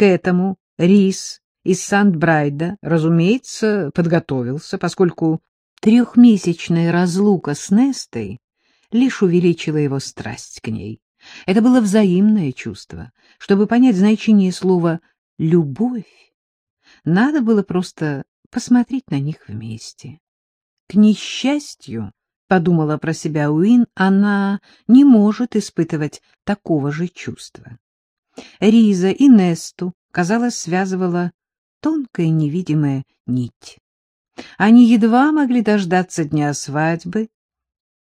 К этому Рис из Сандбрайда, разумеется, подготовился, поскольку трехмесячная разлука с Нестой лишь увеличила его страсть к ней. Это было взаимное чувство. Чтобы понять значение слова «любовь», надо было просто посмотреть на них вместе. К несчастью, подумала про себя Уин, она не может испытывать такого же чувства. Риза и Несту, казалось, связывала тонкая невидимая нить. Они едва могли дождаться дня свадьбы,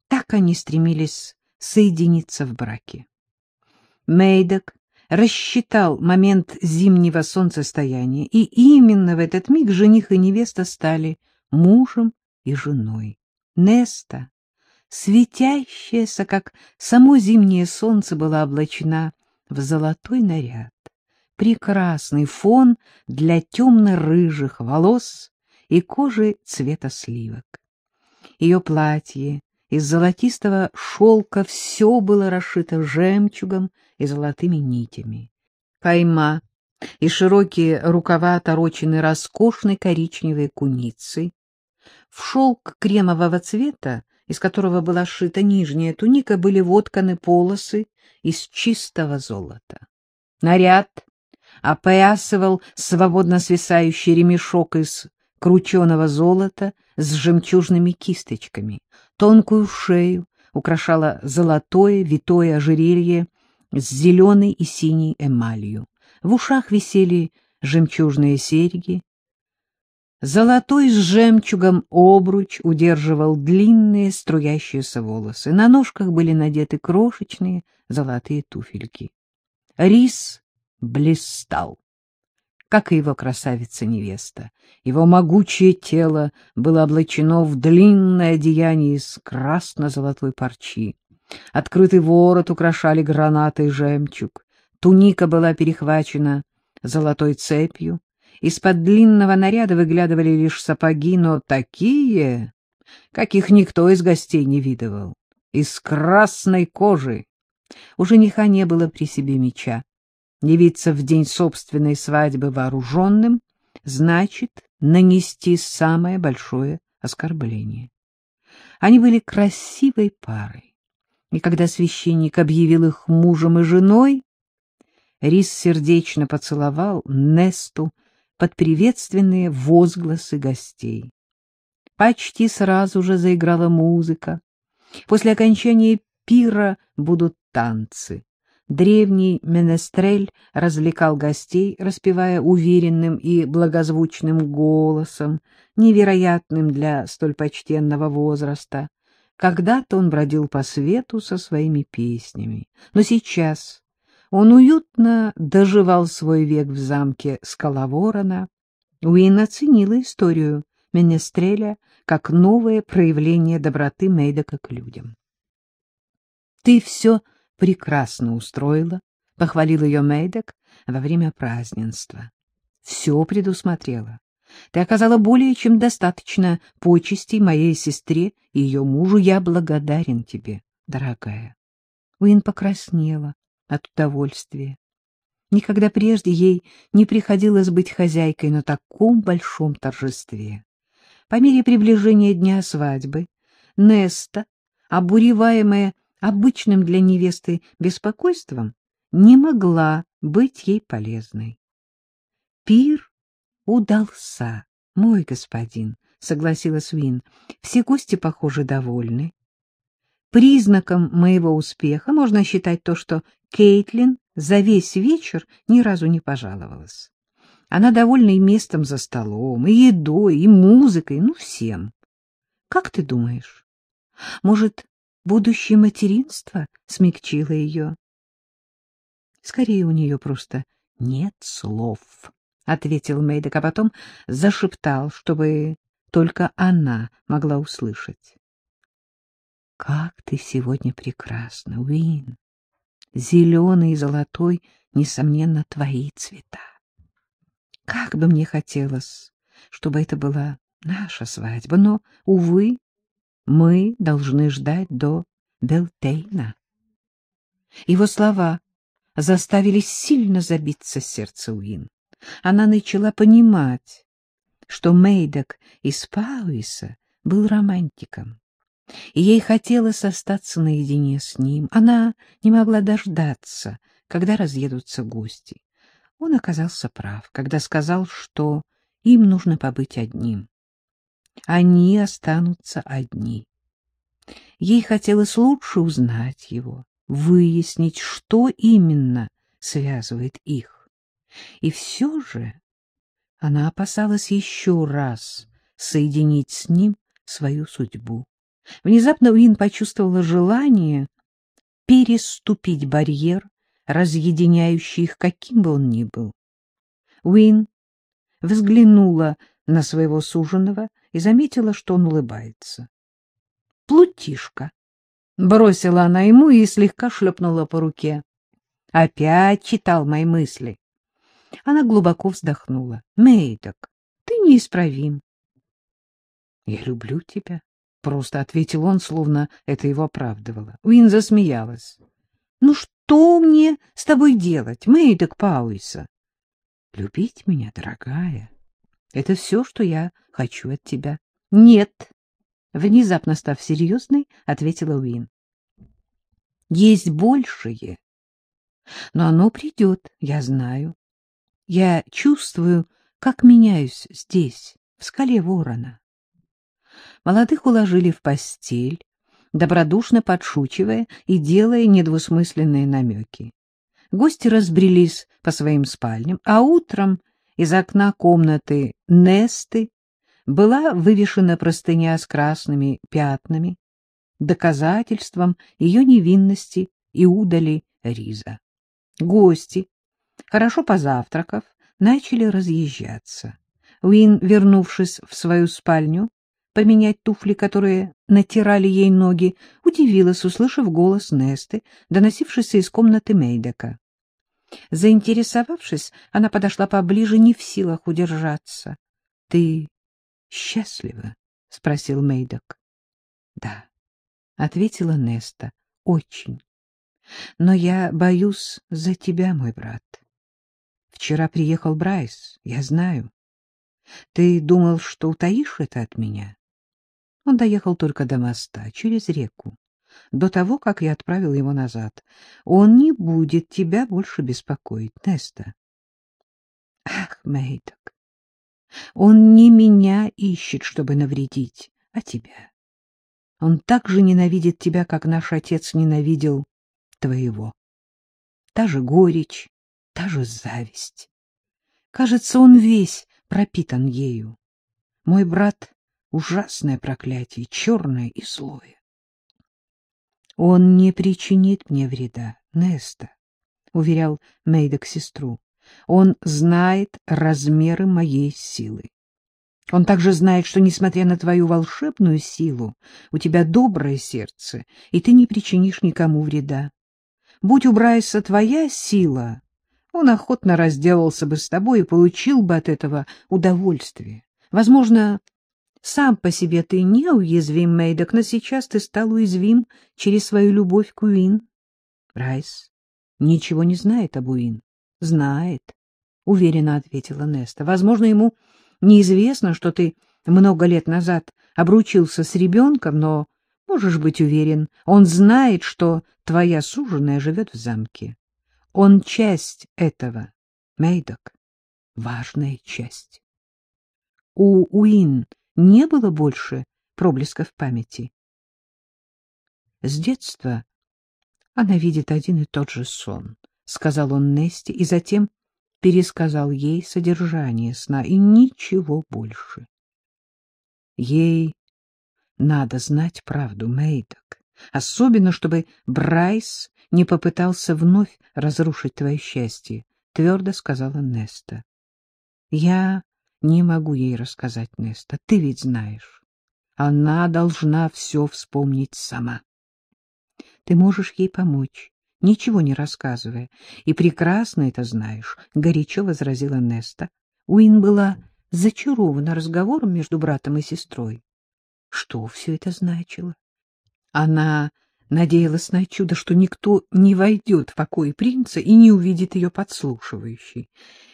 так они стремились соединиться в браке. Мейдок рассчитал момент зимнего солнцестояния, и именно в этот миг жених и невеста стали мужем и женой. Неста, светящаяся, как само зимнее солнце, была облачена в золотой наряд. Прекрасный фон для темно-рыжих волос и кожи цвета сливок. Ее платье из золотистого шелка все было расшито жемчугом и золотыми нитями. Кайма и широкие рукава оторочены роскошной коричневой куницей. В шелк кремового цвета, из которого была сшита нижняя туника, были вотканы полосы из чистого золота. Наряд опоясывал свободно свисающий ремешок из крученого золота с жемчужными кисточками. Тонкую шею украшало золотое витое ожерелье с зеленой и синей эмалью. В ушах висели жемчужные серьги. Золотой с жемчугом обруч удерживал длинные струящиеся волосы. На ножках были надеты крошечные золотые туфельки. Рис блистал как и его красавица-невеста. Его могучее тело было облачено в длинное одеяние из красно-золотой парчи. Открытый ворот украшали гранаты и жемчуг. Туника была перехвачена золотой цепью. Из-под длинного наряда выглядывали лишь сапоги, но такие, каких никто из гостей не видывал, из красной кожи. У жениха не было при себе меча. Явиться в день собственной свадьбы вооруженным значит нанести самое большое оскорбление. Они были красивой парой, и когда священник объявил их мужем и женой, Рис сердечно поцеловал Несту под приветственные возгласы гостей. Почти сразу же заиграла музыка. После окончания пира будут танцы. Древний менестрель развлекал гостей, распевая уверенным и благозвучным голосом, невероятным для столь почтенного возраста. Когда-то он бродил по свету со своими песнями, но сейчас он уютно доживал свой век в замке Скаловорона. Уин оценила историю Менестреля как новое проявление доброты Мейдока к людям. — Ты все прекрасно устроила, — похвалил ее Мейдок во время праздненства. Все предусмотрела. Ты оказала более чем достаточно почестей моей сестре и ее мужу. Я благодарен тебе, дорогая. Уин покраснела от удовольствия. Никогда прежде ей не приходилось быть хозяйкой на таком большом торжестве. По мере приближения дня свадьбы Неста, обуреваемая обычным для невесты беспокойством, не могла быть ей полезной. — Пир удался, мой господин, — согласилась Вин. — Все гости, похоже, довольны. Признаком моего успеха можно считать то, что Кейтлин за весь вечер ни разу не пожаловалась. Она довольна и местом за столом, и едой, и музыкой, ну, всем. Как ты думаешь, может, будущее материнство смягчило ее. Скорее, у нее просто нет слов, — ответил Мейдок, а потом зашептал, чтобы только она могла услышать. — Как ты сегодня прекрасна, Уин! Зеленый и золотой, несомненно, твои цвета. Как бы мне хотелось, чтобы это была наша свадьба, но, увы, мы должны ждать до Белтейна. Его слова заставили сильно забиться сердце Уин. Она начала понимать, что Мейдок из Пауиса был романтиком, и ей хотелось остаться наедине с ним. Она не могла дождаться, когда разъедутся гости. Он оказался прав, когда сказал, что им нужно побыть одним. Они останутся одни. Ей хотелось лучше узнать его, выяснить, что именно связывает их. И все же она опасалась еще раз соединить с ним свою судьбу. Внезапно Уин почувствовала желание переступить барьер, разъединяющий их, каким бы он ни был. Уин взглянула на своего суженого и заметила, что он улыбается. «Плутишка!» — бросила она ему и слегка шлепнула по руке. «Опять читал мои мысли». Она глубоко вздохнула. «Мейдок, ты неисправим». «Я люблю тебя», — просто ответил он, словно это его оправдывало. Уин засмеялась. «Ну что мне с тобой делать, Мейдок Пауиса?» «Любить меня, дорогая, это все, что я хочу от тебя». «Нет», — внезапно став серьезной, ответила Уин. «Есть большее, но оно придет, я знаю. Я чувствую, как меняюсь здесь, в скале ворона. Молодых уложили в постель, добродушно подшучивая и делая недвусмысленные намеки. Гости разбрелись по своим спальням, а утром из окна комнаты Несты была вывешена простыня с красными пятнами, доказательством ее невинности и удали Риза. Гости, Хорошо позавтракав, начали разъезжаться. Уин, вернувшись в свою спальню, поменять туфли, которые натирали ей ноги, удивилась, услышав голос Несты, доносившийся из комнаты Мейдека. Заинтересовавшись, она подошла поближе, не в силах удержаться. — Ты счастлива? — спросил Мейдок. — Да, — ответила Неста, — очень. Но я боюсь за тебя, мой брат. Вчера приехал Брайс, я знаю. Ты думал, что утаишь это от меня? Он доехал только до моста, через реку, до того, как я отправил его назад. Он не будет тебя больше беспокоить, Неста. Ах, Мейдок, он не меня ищет, чтобы навредить, а тебя. Он так же ненавидит тебя, как наш отец ненавидел твоего. Та же горечь, та же зависть. Кажется, он весь пропитан ею. Мой брат — ужасное проклятие, черное и злое. Он не причинит мне вреда, Неста, — уверял Мейдок сестру. Он знает размеры моей силы. Он также знает, что, несмотря на твою волшебную силу, у тебя доброе сердце, и ты не причинишь никому вреда. Будь у Брайса твоя сила, он охотно разделался бы с тобой и получил бы от этого удовольствие. Возможно, сам по себе ты неуязвим, Мейдок, но сейчас ты стал уязвим через свою любовь к Уин. Райс ничего не знает об Уин. Знает, — уверенно ответила Неста. Возможно, ему неизвестно, что ты много лет назад обручился с ребенком, но можешь быть уверен, он знает, что твоя суженая живет в замке. Он часть этого, Мейдок, важная часть. У Уин не было больше проблесков памяти. С детства она видит один и тот же сон, — сказал он Несте, и затем пересказал ей содержание сна, и ничего больше. Ей надо знать правду, Мейдок, особенно чтобы Брайс не попытался вновь разрушить твое счастье, — твердо сказала Неста. — Я не могу ей рассказать, Неста, ты ведь знаешь. Она должна все вспомнить сама. Ты можешь ей помочь, ничего не рассказывая, и прекрасно это знаешь, — горячо возразила Неста. Уин была зачарована разговором между братом и сестрой. Что все это значило? Она надеялась на чудо, что никто не войдет в покой принца и не увидит ее подслушивающей.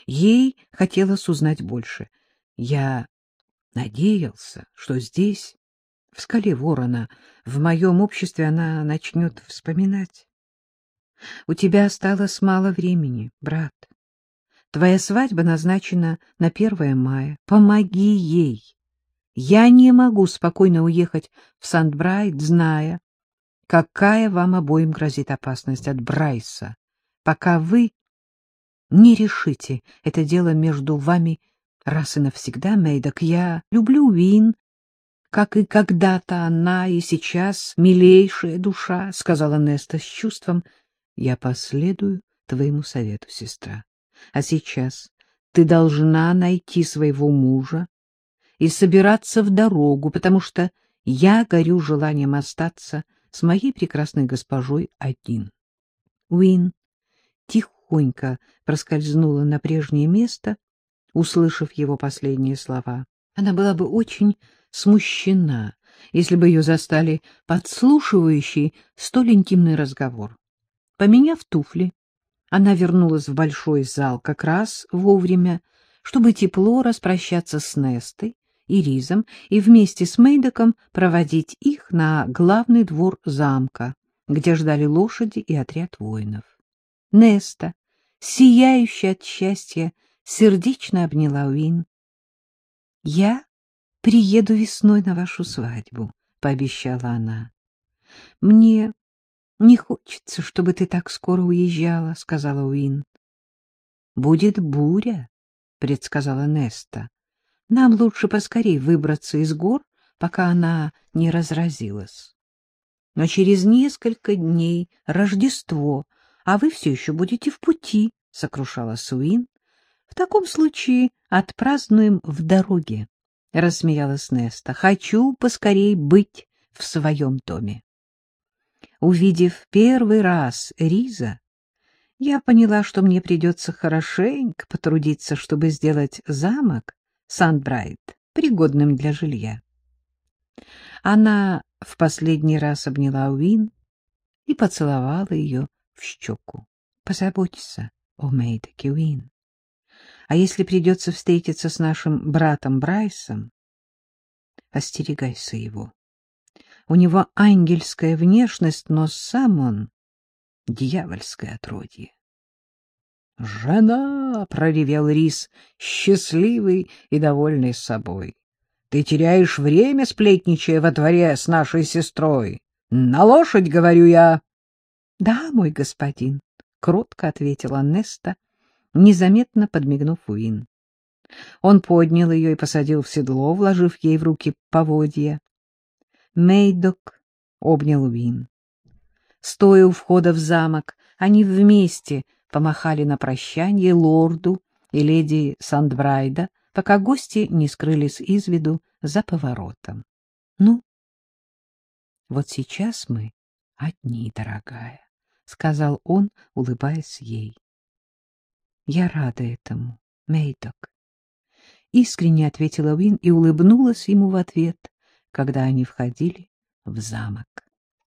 Ей хотелось узнать больше. Я надеялся, что здесь, в скале ворона, в моем обществе она начнет вспоминать. У тебя осталось мало времени, брат. Твоя свадьба назначена на 1 мая. Помоги ей. Я не могу спокойно уехать в Сандбрайт, зная, какая вам обоим грозит опасность от Брайса, пока вы не решите это дело между вами раз и навсегда, Мейдок. Я люблю Вин, как и когда-то она, и сейчас милейшая душа, — сказала Неста с чувством. Я последую твоему совету, сестра. А сейчас ты должна найти своего мужа и собираться в дорогу, потому что я горю желанием остаться с моей прекрасной госпожой один. Уин тихонько проскользнула на прежнее место, услышав его последние слова. Она была бы очень смущена, если бы ее застали подслушивающий столь интимный разговор. Поменяв туфли, она вернулась в большой зал как раз вовремя, чтобы тепло распрощаться с Нестой и Ризом и вместе с Мейдоком проводить их на главный двор замка, где ждали лошади и отряд воинов. Неста, сияющая от счастья, сердечно обняла Уин. — Я приеду весной на вашу свадьбу, — пообещала она. — Мне не хочется, чтобы ты так скоро уезжала, — сказала Уин. — Будет буря, — предсказала Неста. Нам лучше поскорей выбраться из гор, пока она не разразилась. Но через несколько дней Рождество, а вы все еще будете в пути, — сокрушала Суин. — В таком случае отпразднуем в дороге, — рассмеялась Неста. — Хочу поскорей быть в своем доме. Увидев первый раз Риза, я поняла, что мне придется хорошенько потрудиться, чтобы сделать замок Сандбрайт пригодным для жилья. Она в последний раз обняла Уин и поцеловала ее в щеку. Позаботься о Мейдеке, Уин. А если придется встретиться с нашим братом Брайсом, остерегайся его. У него ангельская внешность, но сам он — дьявольское отродье. «Жена!» — проревел Рис, счастливый и довольный собой. «Ты теряешь время, сплетничая во дворе с нашей сестрой. На лошадь, говорю я!» «Да, мой господин», — кротко ответила Неста, незаметно подмигнув Уин. Он поднял ее и посадил в седло, вложив ей в руки поводья. Мейдок обнял Уин. Стоя у входа в замок, они вместе помахали на прощание лорду и леди Сандбрайда, пока гости не скрылись из виду за поворотом. — Ну, вот сейчас мы одни, дорогая, — сказал он, улыбаясь ей. — Я рада этому, Мейдок. Искренне ответила Уин и улыбнулась ему в ответ, когда они входили в замок.